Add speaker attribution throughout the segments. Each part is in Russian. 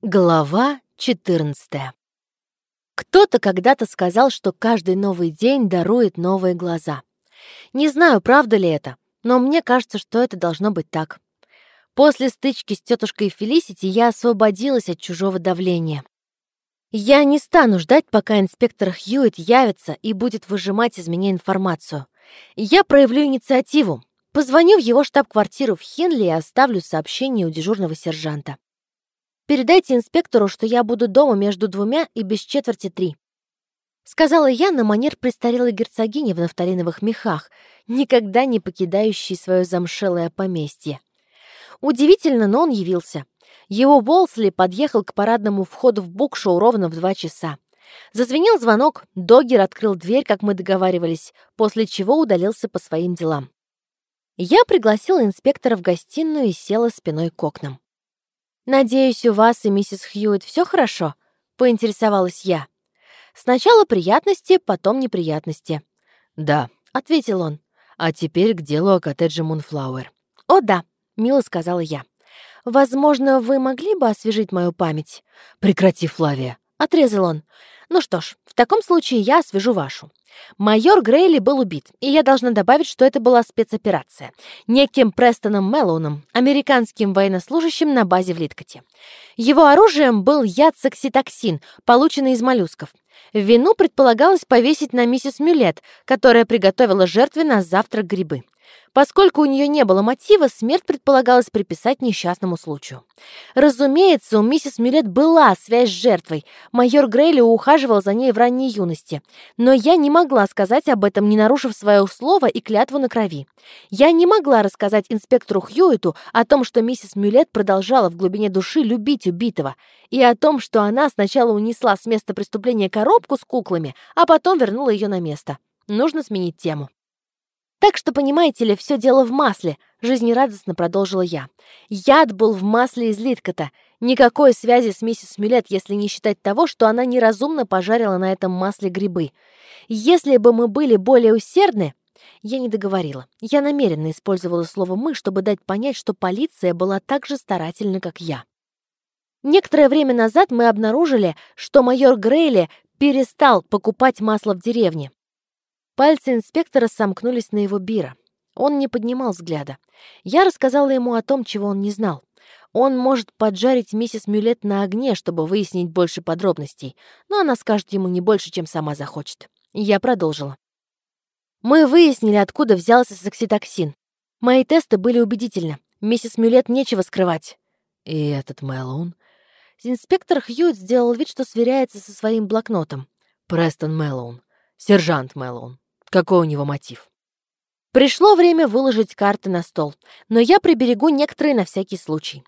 Speaker 1: Глава 14 Кто-то когда-то сказал, что каждый новый день дарует новые глаза. Не знаю, правда ли это, но мне кажется, что это должно быть так. После стычки с тетушкой Фелисити я освободилась от чужого давления. Я не стану ждать, пока инспектор Хьюитт явится и будет выжимать из меня информацию. Я проявлю инициативу, позвоню в его штаб-квартиру в Хинли и оставлю сообщение у дежурного сержанта. Передайте инспектору, что я буду дома между двумя и без четверти три. Сказала я на манер престарелой герцогини в нафталиновых мехах, никогда не покидающей свое замшелое поместье. Удивительно, но он явился. Его Волсли подъехал к парадному входу в букшоу ровно в два часа. Зазвенел звонок, Догер открыл дверь, как мы договаривались, после чего удалился по своим делам. Я пригласила инспектора в гостиную и села спиной к окнам. «Надеюсь, у вас и миссис Хьюитт все хорошо?» — поинтересовалась я. «Сначала приятности, потом неприятности».
Speaker 2: «Да», — ответил он. «А теперь к делу о коттедже Мунфлауэр».
Speaker 1: «О, да», — мило сказала я. «Возможно, вы могли бы освежить мою память?»
Speaker 2: «Прекрати, Флавия», —
Speaker 1: отрезал он. «Ну что ж, в таком случае я освежу вашу. Майор Грейли был убит, и я должна добавить, что это была спецоперация. Неким Престоном Меллоуном, американским военнослужащим на базе в Литкоте. Его оружием был яд сакситоксин, полученный из моллюсков. Вину предполагалось повесить на миссис Мюлет, которая приготовила жертве на завтрак грибы. Поскольку у нее не было мотива, смерть предполагалось приписать несчастному случаю. Разумеется, у миссис Мюлет была связь с жертвой. Майор Грейли ухаживал за ней в ранней юности. Но я не могла сказать об этом, не нарушив свое слово и клятву на крови. Я не могла рассказать инспектору Хьюиту о том, что миссис Мюлет продолжала в глубине души любить убитого, и о том, что она сначала унесла с места преступления коробку с куклами, а потом вернула ее на место. Нужно сменить тему. Так что, понимаете ли, все дело в масле, жизнерадостно продолжила я. Яд был в масле из Литкота. Никакой связи с миссис Мюлет, если не считать того, что она неразумно пожарила на этом масле грибы. Если бы мы были более усердны, я не договорила. Я намеренно использовала слово «мы», чтобы дать понять, что полиция была так же старательна, как я. Некоторое время назад мы обнаружили, что майор Грейли перестал покупать масло в деревне. Пальцы инспектора сомкнулись на его бира. Он не поднимал взгляда. Я рассказала ему о том, чего он не знал. Он может поджарить миссис Мюлет на огне, чтобы выяснить больше подробностей, но она скажет ему не больше, чем сама захочет. Я продолжила. Мы выяснили, откуда взялся сакситоксин. Мои тесты были убедительны. Миссис Мюлет нечего скрывать.
Speaker 2: И этот Мэллоун?
Speaker 1: Инспектор Хьюит сделал вид, что сверяется со своим блокнотом.
Speaker 2: Престон Мэллоун. Сержант Мэллоун. Какой у него мотив?
Speaker 1: Пришло время выложить карты на стол, но я приберегу некоторые на всякий случай.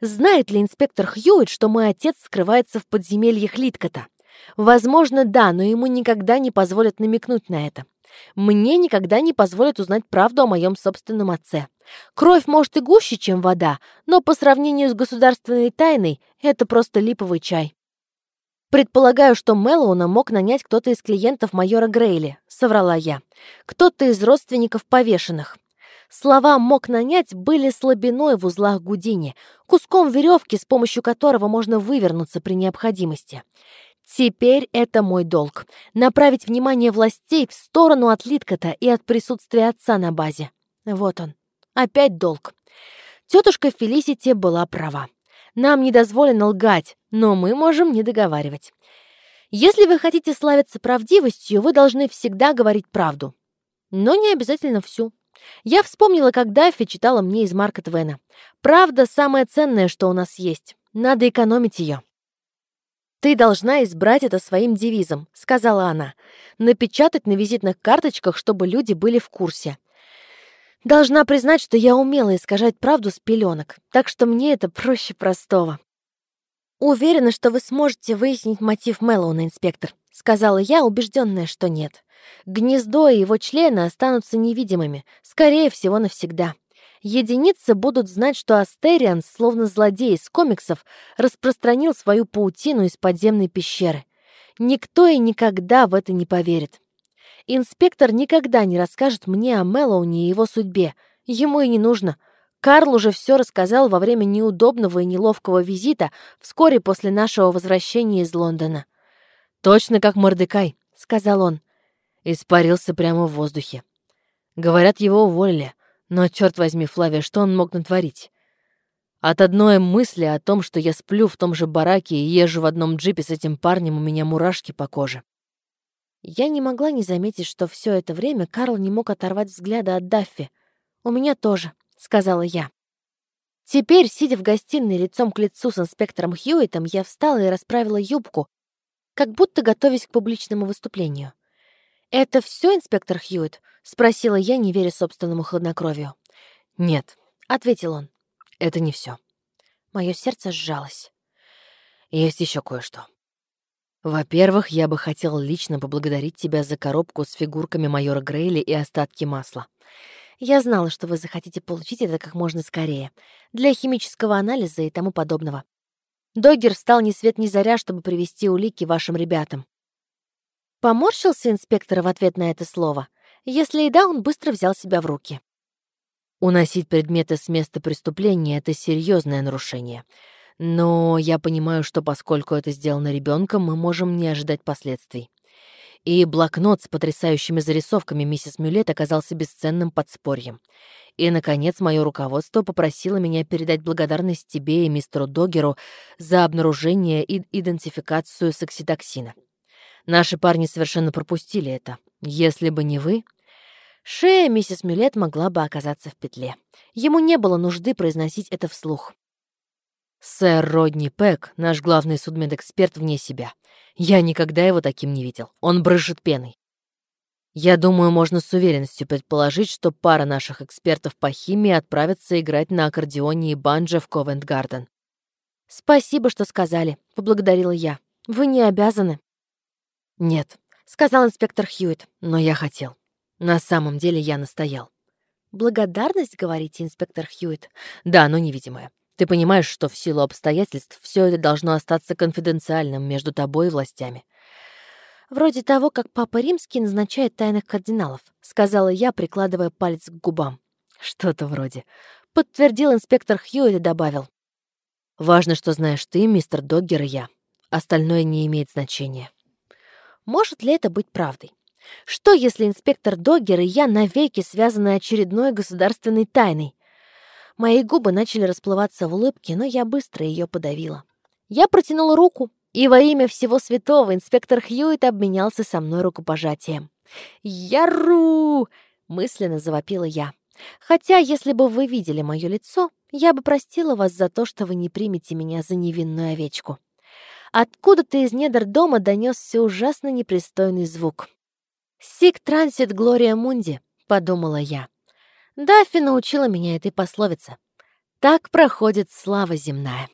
Speaker 1: Знает ли инспектор Хьюит, что мой отец скрывается в подземельях Литкота? Возможно, да, но ему никогда не позволят намекнуть на это. Мне никогда не позволят узнать правду о моем собственном отце. Кровь может и гуще, чем вода, но по сравнению с государственной тайной это просто липовый чай. «Предполагаю, что Мэллоуна мог нанять кто-то из клиентов майора Грейли», — соврала я. «Кто-то из родственников повешенных». Слова «мог нанять» были слабиной в узлах Гудини, куском веревки, с помощью которого можно вывернуться при необходимости. Теперь это мой долг — направить внимание властей в сторону от Литкота и от присутствия отца на базе. Вот он. Опять долг. Тетушка Фелисити была права. Нам не дозволено лгать, но мы можем не договаривать. Если вы хотите славиться правдивостью, вы должны всегда говорить правду. Но не обязательно всю. Я вспомнила, как Даффи читала мне из Марка Твена. «Правда — самое ценное, что у нас есть. Надо экономить ее». «Ты должна избрать это своим девизом», — сказала она. «Напечатать на визитных карточках, чтобы люди были в курсе. Должна признать, что я умела искажать правду с пеленок, так что мне это проще простого. «Уверена, что вы сможете выяснить мотив Мэллоуна, инспектор», — сказала я, убежденная, что нет. Гнездо и его члены останутся невидимыми, скорее всего, навсегда. Единицы будут знать, что Астериан, словно злодей из комиксов, распространил свою паутину из подземной пещеры. Никто и никогда в это не поверит. Инспектор никогда не расскажет мне о Мэллоуне и его судьбе. Ему и не нужно. Карл уже все рассказал во время неудобного и неловкого визита вскоре после нашего возвращения из Лондона.
Speaker 2: «Точно как Мордекай», —
Speaker 1: сказал он.
Speaker 2: Испарился прямо в воздухе. Говорят, его уволили. Но, черт возьми, Флавия, что он мог натворить? От одной мысли о том, что я сплю в том же бараке и езжу в одном джипе с этим парнем, у меня мурашки по коже.
Speaker 1: Я не могла не заметить, что все это время Карл не мог оторвать взгляда от Даффи. «У меня тоже», — сказала я. Теперь, сидя в гостиной лицом к лицу с инспектором Хьюитом, я встала и расправила юбку, как будто готовясь к публичному выступлению. «Это все, инспектор Хьюит?» — спросила я, не веря собственному хладнокровию.
Speaker 2: «Нет», —
Speaker 1: ответил он.
Speaker 2: «Это не все.
Speaker 1: Мое сердце сжалось.
Speaker 2: «Есть еще кое-что. Во-первых, я бы хотел лично поблагодарить тебя за коробку с фигурками майора Грейли и остатки масла.
Speaker 1: Я знала, что вы захотите получить это как можно скорее, для химического анализа и тому подобного. Доггер встал ни свет ни заря, чтобы привести улики вашим ребятам. Поморщился инспектор в ответ на это слово. Если и да, он быстро взял себя в руки.
Speaker 2: Уносить предметы с места преступления — это серьезное нарушение. Но я понимаю, что поскольку это сделано ребенком, мы можем не ожидать последствий. И блокнот с потрясающими зарисовками миссис Мюлет оказался бесценным подспорьем. И, наконец, мое руководство попросило меня передать благодарность тебе и мистеру Догеру за обнаружение и идентификацию сакситоксина. Наши парни совершенно пропустили это. Если бы не вы...
Speaker 1: Шея миссис Мюлет могла бы оказаться в петле. Ему не было нужды произносить это вслух.
Speaker 2: Сэр Родни Пэк, наш главный судмедэксперт вне себя. Я никогда его таким не видел. Он брызжет пеной. Я думаю, можно с уверенностью предположить, что пара наших экспертов по химии отправится играть на аккордеоне и банджо в Ковент-Гарден.
Speaker 1: «Спасибо, что сказали», — поблагодарила я. «Вы не обязаны».
Speaker 2: «Нет», — сказал инспектор Хьюитт, — «но я хотел. На самом деле я настоял».
Speaker 1: «Благодарность, говорите, инспектор Хьюитт?»
Speaker 2: «Да, но невидимая. Ты понимаешь, что в силу обстоятельств все это должно остаться конфиденциальным между тобой и властями.
Speaker 1: «Вроде того, как Папа Римский назначает тайных кардиналов», — сказала я, прикладывая палец к губам.
Speaker 2: «Что-то вроде», —
Speaker 1: подтвердил инспектор Хьюит и добавил.
Speaker 2: «Важно, что знаешь ты, мистер Доггер и я. Остальное не имеет значения».
Speaker 1: Может ли это быть правдой? Что, если инспектор Доггер и я навеки связаны очередной государственной тайной? Мои губы начали расплываться в улыбке, но я быстро ее подавила. Я протянула руку, и во имя всего святого инспектор Хьюит обменялся со мной рукопожатием. «Яру!» — мысленно завопила я. «Хотя, если бы вы видели мое лицо, я бы простила вас за то, что вы не примете меня за невинную овечку». Откуда-то из недр дома донесся ужасно непристойный звук. «Сик трансит Глория Мунди», — подумала я. Даффи научила меня этой пословице. Так проходит слава земная.